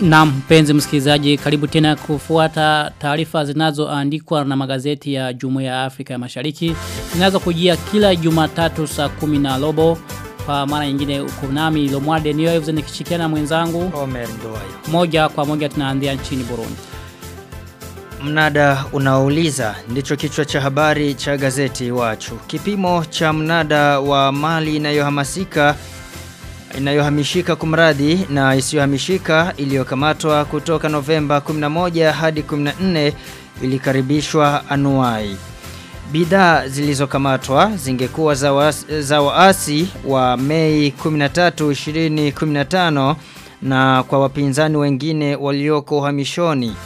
Na mpenzi msikilizaji, karibu tena kufuata taarifa zinazoandikwa na magazeti ya Jumuiya ya Afrika ya Mashariki. Zinazo kujia kila Jumatatu saa kumi na robo. Kwa mara nyingine ukunami nami Lomwarde Niyoevze nikishikiana na mwenzangu. Omer Ndoayo. Moja kwa moja tunaanzia nchini Burundi. Mnada unaouliza ndicho kichwa cha habari cha gazeti Wachu. Kipimo cha mnada wa mali inayohamasika inayohamishika kumradi na isiyohamishika iliyokamatwa kutoka Novemba 11 hadi 14 ilikaribishwa anuai. Bidhaa zilizokamatwa zingekuwa za, waasi, za waasi wa Mei 13 2015 na kwa wapinzani wengine walioko uhamishoni.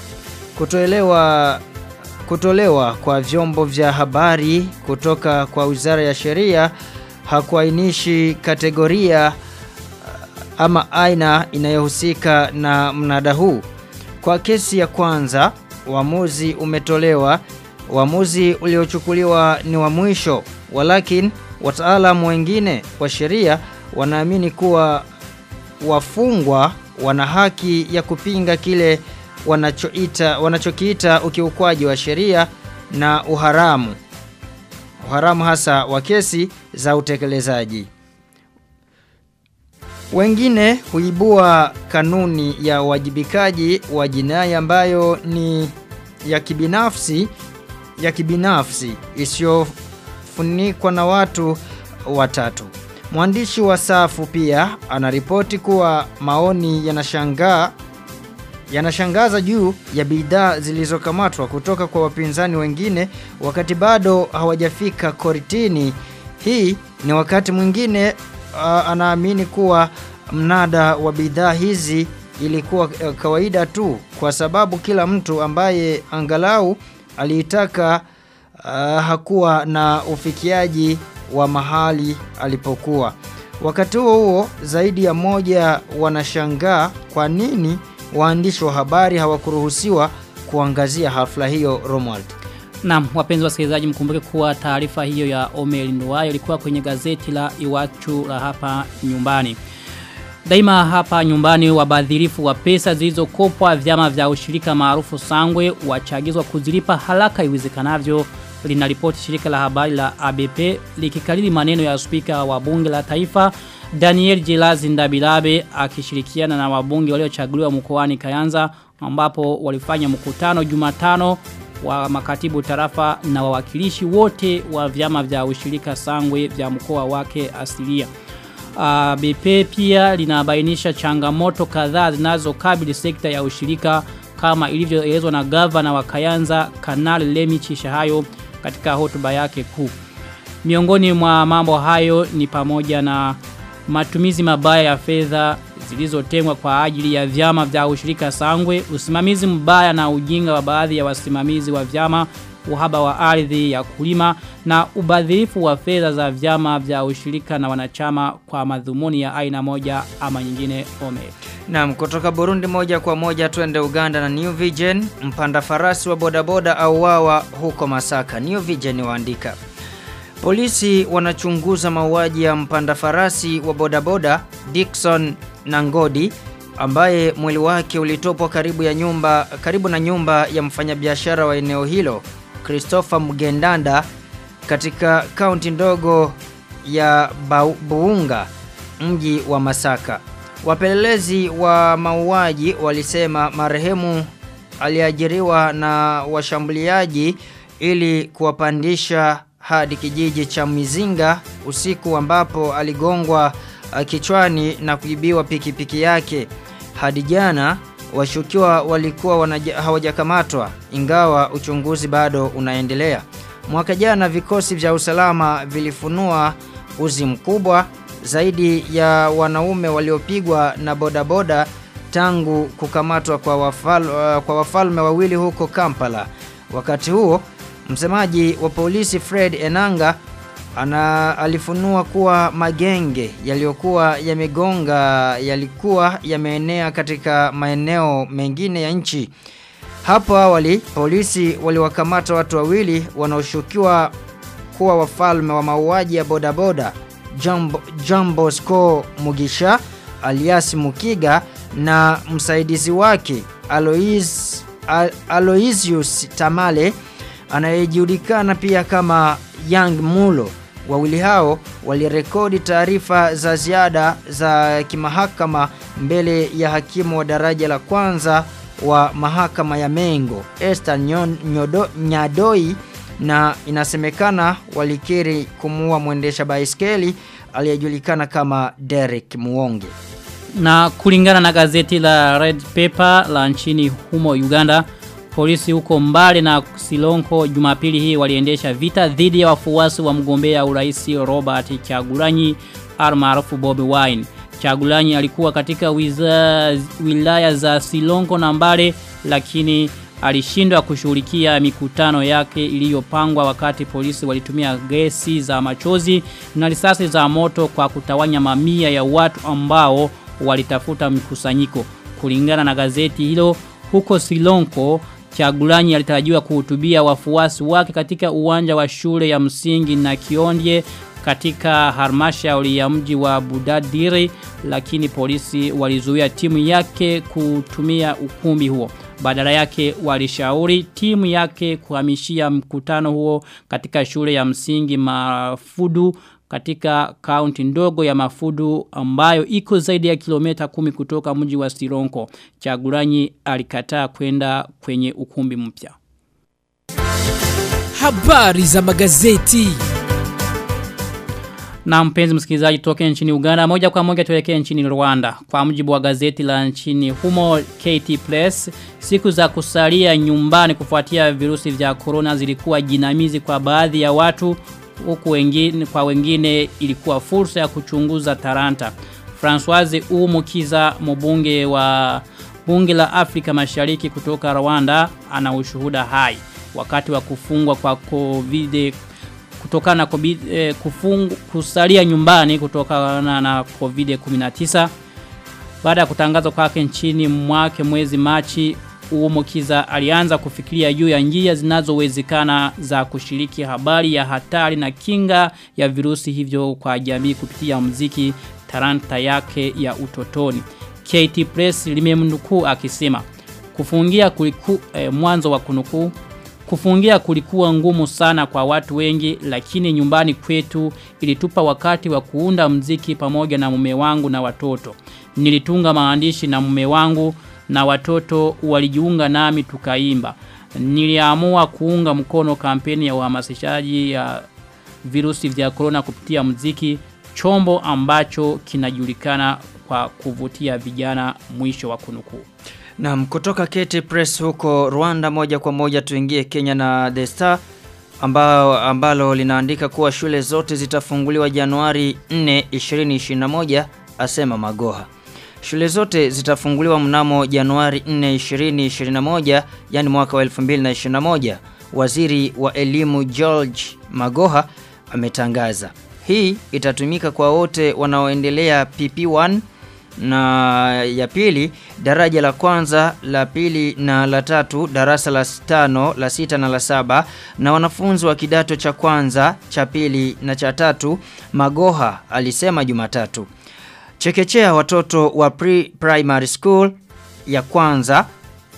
Kutoelewa kutolewa kwa vyombo vya habari kutoka kwa Wizara ya Sheria hakuainishi kategoria ama aina inayohusika na mnada huu. Kwa kesi ya kwanza, uamuzi umetolewa. Uamuzi uliochukuliwa ni wa mwisho, walakin wataalamu wengine wa sheria wanaamini kuwa wafungwa wana haki ya kupinga kile wanachoita wanachokiita ukiukwaji wa sheria na uharamu. Uharamu hasa wa kesi za utekelezaji. Wengine huibua kanuni ya wajibikaji wa jinai ambayo ni ya kibinafsi ya kibinafsi isiyofunikwa na watu watatu. Mwandishi wa Safu pia anaripoti kuwa maoni yanashangaa yanashangaza juu ya bidhaa zilizokamatwa kutoka kwa wapinzani wengine wakati bado hawajafika koritini. Hii ni wakati mwingine anaamini kuwa mnada wa bidhaa hizi ilikuwa uh, kawaida tu kwa sababu kila mtu ambaye angalau aliitaka uh, hakuwa na ufikiaji wa mahali alipokuwa. Wakati huo huo zaidi ya moja wanashangaa kwa nini waandishi wa habari hawakuruhusiwa kuangazia hafla hiyo Romuald. Naam, wapenzi wasikilizaji mkumbuke kuwa taarifa hiyo ya Omer Nduwayo ilikuwa kwenye gazeti la Iwachu la hapa nyumbani. Daima hapa nyumbani wabadhirifu wa pesa zilizokopwa vyama vya ushirika maarufu Sangwe wachagizwa kuzilipa haraka iwezekanavyo linaripoti shirika la habari la ABP likikariri maneno ya spika wa bunge la taifa Daniel Jelazi Ndabilabe akishirikiana na wabunge waliochaguliwa mkoani Kayanza ambapo walifanya mkutano Jumatano wa makatibu tarafa na wawakilishi wote wa vyama vya ushirika Sangwe vya mkoa wake asilia. Uh, BP pia linabainisha changamoto kadhaa zinazokabili sekta ya ushirika kama ilivyoelezwa na gavana wa Kayanza Kanali Lemi Chishahayo katika hotuba yake kuu. Miongoni mwa mambo hayo ni pamoja na matumizi mabaya ya fedha zilizotengwa kwa ajili ya vyama vya ushirika Sangwe, usimamizi mbaya na ujinga wa baadhi ya wasimamizi wa vyama, uhaba wa ardhi ya kulima na ubadhirifu wa fedha za vyama vya ushirika na wanachama kwa madhumuni ya aina moja ama nyingine ome. Naam, kutoka Burundi moja kwa moja twende Uganda na New Vision, mpanda farasi wa bodaboda au wawa huko Masaka. New Vision waandika. Polisi wanachunguza mauaji ya mpanda farasi wa bodaboda Dickson Nangodi ambaye mwili wake ulitopwa karibu ya nyumba karibu na nyumba ya mfanyabiashara wa eneo hilo Christopher Mgendanda katika kaunti ndogo ya Buunga mji wa Masaka. Wapelelezi wa mauaji walisema marehemu aliajiriwa na washambuliaji ili kuwapandisha hadi kijiji cha Mizinga usiku ambapo aligongwa kichwani na kuibiwa pikipiki yake. Hadi jana washukiwa walikuwa hawajakamatwa ingawa uchunguzi bado unaendelea. Mwaka jana vikosi vya usalama vilifunua uzi mkubwa zaidi ya wanaume waliopigwa na bodaboda tangu kukamatwa kwa, uh, kwa wafalme wawili huko Kampala. Wakati huo Msemaji wa polisi Fred Enanga ana alifunua kuwa magenge yaliyokuwa yamegonga yalikuwa yameenea katika maeneo mengine ya nchi. Hapo awali polisi waliwakamata watu wawili wanaoshukiwa kuwa wafalme wa mauaji ya bodaboda Jambo, Jambo Sko Mugisha alias Mukiga na msaidizi wake Alois, Al, Aloisius Tamale anayejulikana pia kama Young Mulo. Wawili hao walirekodi taarifa za ziada za kimahakama mbele ya hakimu wa daraja la kwanza wa mahakama ya Mengo Esther Nyodo, Nyadoi na inasemekana walikiri kumuua mwendesha baiskeli aliyejulikana kama Derek Muonge. Na kulingana na gazeti la Red Paper la nchini humo Uganda, polisi huko mbali na Silonko Jumapili hii waliendesha vita dhidi ya wafuasi wa mgombea urais Robert Chagulanyi almaarufu Bobi Wine. Chagulanyi alikuwa katika wiza, wilaya za Silonko na Mbale lakini alishindwa kushughulikia mikutano yake iliyopangwa wakati polisi walitumia gesi za machozi na risasi za moto kwa kutawanya mamia ya watu ambao walitafuta mkusanyiko. Kulingana na gazeti hilo huko Silonko Chagulanyi alitarajiwa kuhutubia wafuasi wake katika uwanja wa shule ya msingi na Kiondye katika halmashauri ya mji wa Budadiri lakini polisi walizuia timu yake kutumia ukumbi huo. Badala yake walishauri timu yake kuhamishia mkutano huo katika shule ya msingi Mafudu katika kaunti ndogo ya Mafudu ambayo iko zaidi ya kilomita kumi kutoka mji wa Sironko. chaguranyi alikataa kwenda kwenye ukumbi mpya. Habari za magazeti. Na mpenzi msikilizaji toke nchini Uganda moja kwa moja tuelekee nchini Rwanda. Kwa mujibu wa gazeti la nchini humo KT Press, siku za kusalia nyumbani kufuatia virusi vya corona zilikuwa jinamizi kwa baadhi ya watu huku wengine kwa wengine ilikuwa fursa ya kuchunguza taranta. Françoise Umukiza mbunge wa bunge la Afrika Mashariki kutoka Rwanda ana ushuhuda hai wakati wa kufungwa kwa COVID kutokana na COVID, eh, kufungu, kusalia nyumbani kutokana na COVID-19 baada ya kutangazwa kwake nchini mwake mwezi Machi Uumukiza alianza kufikiria juu ya njia zinazowezekana za kushiriki habari ya hatari na kinga ya virusi hivyo kwa jamii kupitia mziki taranta yake ya utotoni. KT Press limemnukuu akisema kufungia kuliku eh, mwanzo wa kunukuu Kufungia kulikuwa ngumu sana kwa watu wengi lakini nyumbani kwetu ilitupa wakati wa kuunda mziki pamoja na mume wangu na watoto. Nilitunga maandishi na mume wangu na watoto walijiunga nami tukaimba. Niliamua kuunga mkono kampeni ya uhamasishaji ya virusi vya corona kupitia mziki chombo ambacho kinajulikana kwa kuvutia vijana mwisho wa kunukuu. Naam, kutoka Kete Press huko Rwanda moja kwa moja tuingie Kenya na The Star ambao ambalo linaandika kuwa shule zote zitafunguliwa Januari 4, 2021 asema Magoha. Shule zote zitafunguliwa mnamo Januari 4, 2021 yani mwaka wa 2021. Waziri wa elimu George Magoha ametangaza. Hii itatumika kwa wote wanaoendelea PP1 na ya pili daraja la kwanza la pili na la tatu darasa la tano la sita na la saba na wanafunzi wa kidato cha kwanza cha pili na cha tatu Magoha alisema Jumatatu chekechea watoto wa pre primary school ya kwanza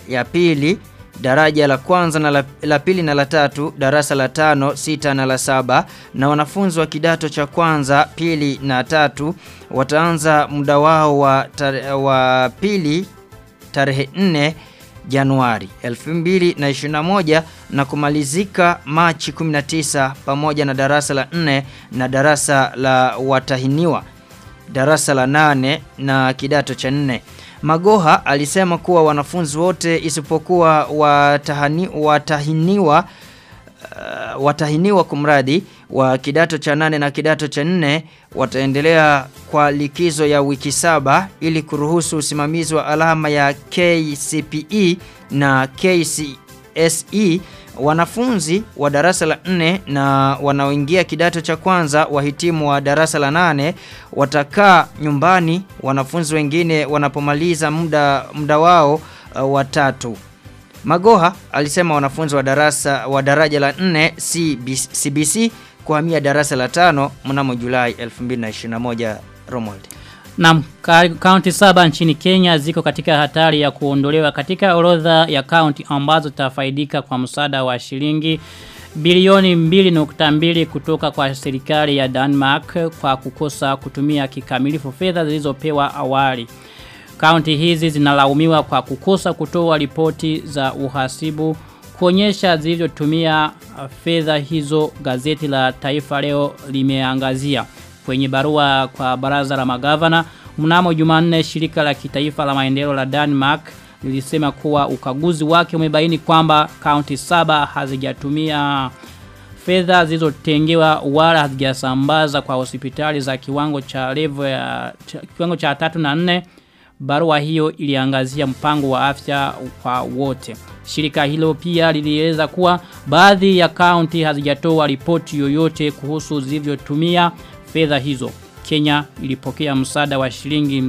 ya pili daraja la kwanza na la, la pili na la tatu, darasa la tano, sita na la saba. Na wanafunzi wa kidato cha kwanza, pili na tatu wataanza muda wao wa, tar, wa pili tarehe 4 Januari 2021 na kumalizika Machi 19 pamoja na darasa la 4 na darasa la watahiniwa darasa la nane na kidato cha nne. Magoha alisema kuwa wanafunzi wote isipokuwa watahani, watahiniwa uh, watahiniwa kumradi wa kidato cha nane na kidato cha nne wataendelea kwa likizo ya wiki saba ili kuruhusu usimamizi wa alama ya KCPE na KCSE wanafunzi wa darasa la nne na wanaoingia kidato cha kwanza wahitimu wa darasa la 8 watakaa nyumbani wanafunzi wengine wanapomaliza muda muda wao uh, watatu. Magoha alisema wanafunzi wa darasa wa daraja la 4 CBC, CBC kuhamia darasa la tano mnamo Julai 2021 Romuald. Na kaunti saba nchini Kenya ziko katika hatari ya kuondolewa katika orodha ya kaunti ambazo tafaidika kwa msaada wa shilingi bilioni 2.2 kutoka kwa serikali ya Denmark kwa kukosa kutumia kikamilifu fedha zilizopewa awali. Kaunti hizi zinalaumiwa kwa kukosa kutoa ripoti za uhasibu kuonyesha zilivyotumia fedha hizo gazeti la Taifa leo limeangazia kwenye barua kwa baraza la magavana mnamo Jumanne shirika la kitaifa la maendeleo la Denmark lilisema kuwa ukaguzi wake umebaini kwamba kaunti saba hazijatumia fedha zilizotengewa wala hazijasambaza kwa hospitali za kiwango cha level ya cha, kiwango cha tatu na nne Barua hiyo iliangazia mpango wa afya kwa wote. Shirika hilo pia lilieleza kuwa baadhi ya kaunti hazijatoa ripoti yoyote kuhusu zilivyotumia fedha hizo. Kenya ilipokea msaada wa shilingi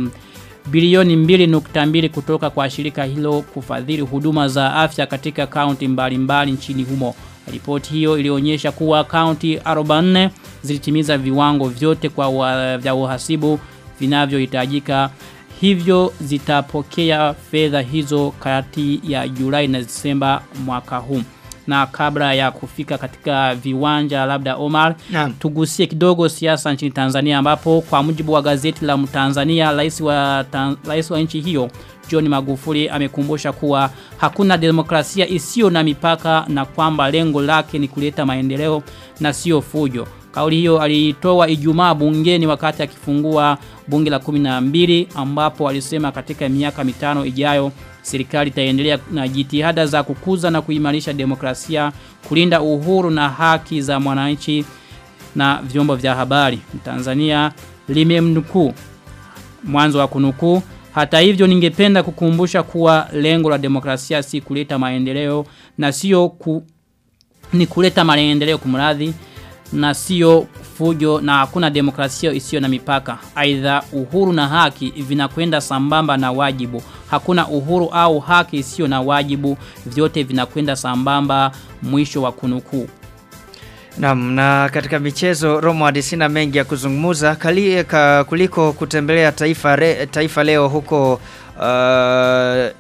bilioni 2.2 kutoka kwa shirika hilo kufadhili huduma za afya katika kaunti mbalimbali nchini humo. Ripoti hiyo ilionyesha kuwa kaunti 44 zilitimiza viwango vyote kwa wa, vya uhasibu vinavyohitajika hivyo zitapokea fedha hizo kati ya Julai na Disemba mwaka huu. Na kabla ya kufika katika viwanja labda Omar, Naam. tugusie kidogo siasa nchini Tanzania ambapo kwa mujibu wa gazeti la Mtanzania rais wa rais wa nchi hiyo John Magufuli amekumbusha kuwa hakuna demokrasia isiyo na mipaka na kwamba lengo lake ni kuleta maendeleo na sio fujo. Kauli hiyo alitoa Ijumaa bungeni wakati akifungua bunge la 12 ambapo alisema katika miaka mitano ijayo serikali itaendelea na jitihada za kukuza na kuimarisha demokrasia, kulinda uhuru na haki za mwananchi na vyombo vya habari. Tanzania limemnukuu mwanzo wa kunukuu hata hivyo ningependa kukumbusha kuwa lengo la demokrasia si kuleta maendeleo na sio ku, ni kuleta maendeleo kumradhi na sio fujo na hakuna demokrasia isiyo na mipaka. Aidha uhuru na haki vinakwenda sambamba na wajibu. Hakuna uhuru au haki isiyo na wajibu, vyote vinakwenda sambamba mwisho wa kunukuu. Naam, na katika michezo Roma sina mengi ya kuzungumza kali, ka, kuliko kutembelea taifa, re, taifa leo huko uh,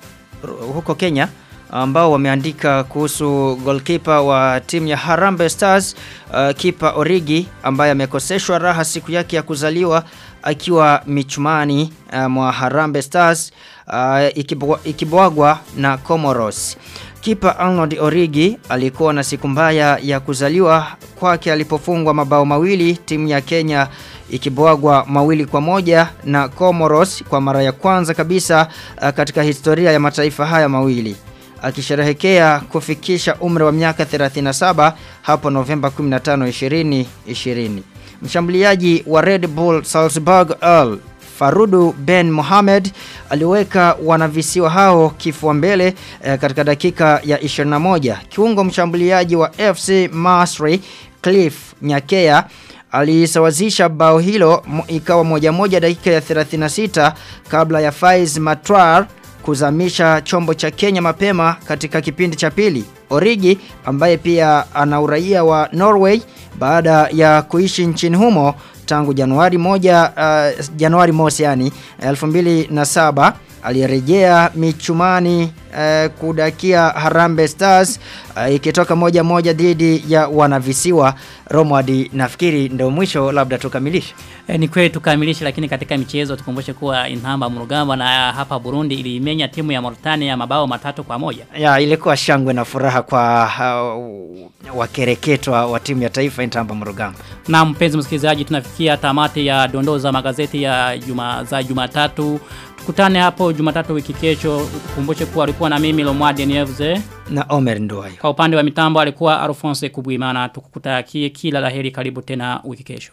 huko Kenya ambao wameandika kuhusu goalkeeper wa timu ya Harambe Stars uh, kipa Origi ambaye amekoseshwa raha siku yake ya kuzaliwa akiwa michumani uh, mwa Harambe Stars uh, ikibwa, ikibwagwa na Comoros. Kipa Arnold Origi alikuwa na siku mbaya ya kuzaliwa kwake alipofungwa mabao mawili timu ya Kenya ikibwagwa mawili kwa moja na Comoros kwa mara ya kwanza kabisa uh, katika historia ya mataifa haya mawili akisherehekea kufikisha umri wa miaka 37 hapo Novemba 15 2020. Mshambuliaji wa Red Bull Salzburg Earl Farudu Ben Mohamed aliweka wanavisiwa hao kifua mbele eh, katika dakika ya 21. Kiungo mshambuliaji wa FC Masri Cliff Nyakea alisawazisha bao hilo ikawa moja moja dakika ya 36 kabla ya Faiz Matrar kuzamisha chombo cha Kenya mapema katika kipindi cha pili. Origi ambaye pia ana uraia wa Norway baada ya kuishi nchini humo tangu Januari moja uh, Januari mosi yani 2007 alirejea michumani eh, kudakia Harambe Stars eh, ikitoka moja moja dhidi ya wanavisiwa Romwadi nafikiri ndio mwisho labda tukamilishe E, ni kweli tukamilishe lakini katika michezo tukumbushe kuwa Inhamba Murugamba na hapa Burundi ilimenya timu ya Mauritania mabao matatu kwa moja. ya ilikuwa shangwe na furaha kwa uh, wakereketwa wa timu ya taifa Intamba Murugamba. Na mpenzi msikilizaji tunafikia tamati ya dondoo za magazeti ya juma za Jumatatu. Tukutane hapo Jumatatu wiki kesho. Tukumbushe kuwa alikuwa na mimi Lomwadi Nievze. na Omer Ndwai Kwa upande wa mitambo alikuwa Alphonse Kubwimana. Tukukutakie kila la heri karibu tena wiki kesho.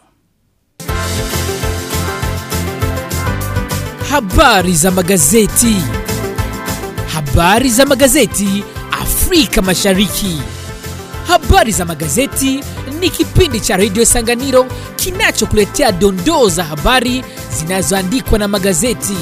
Habari za magazeti. Habari za magazeti Afrika Mashariki. Habari za magazeti ni kipindi cha redio Sanganiro kinachokuletea dondoo za habari zinazoandikwa na magazeti.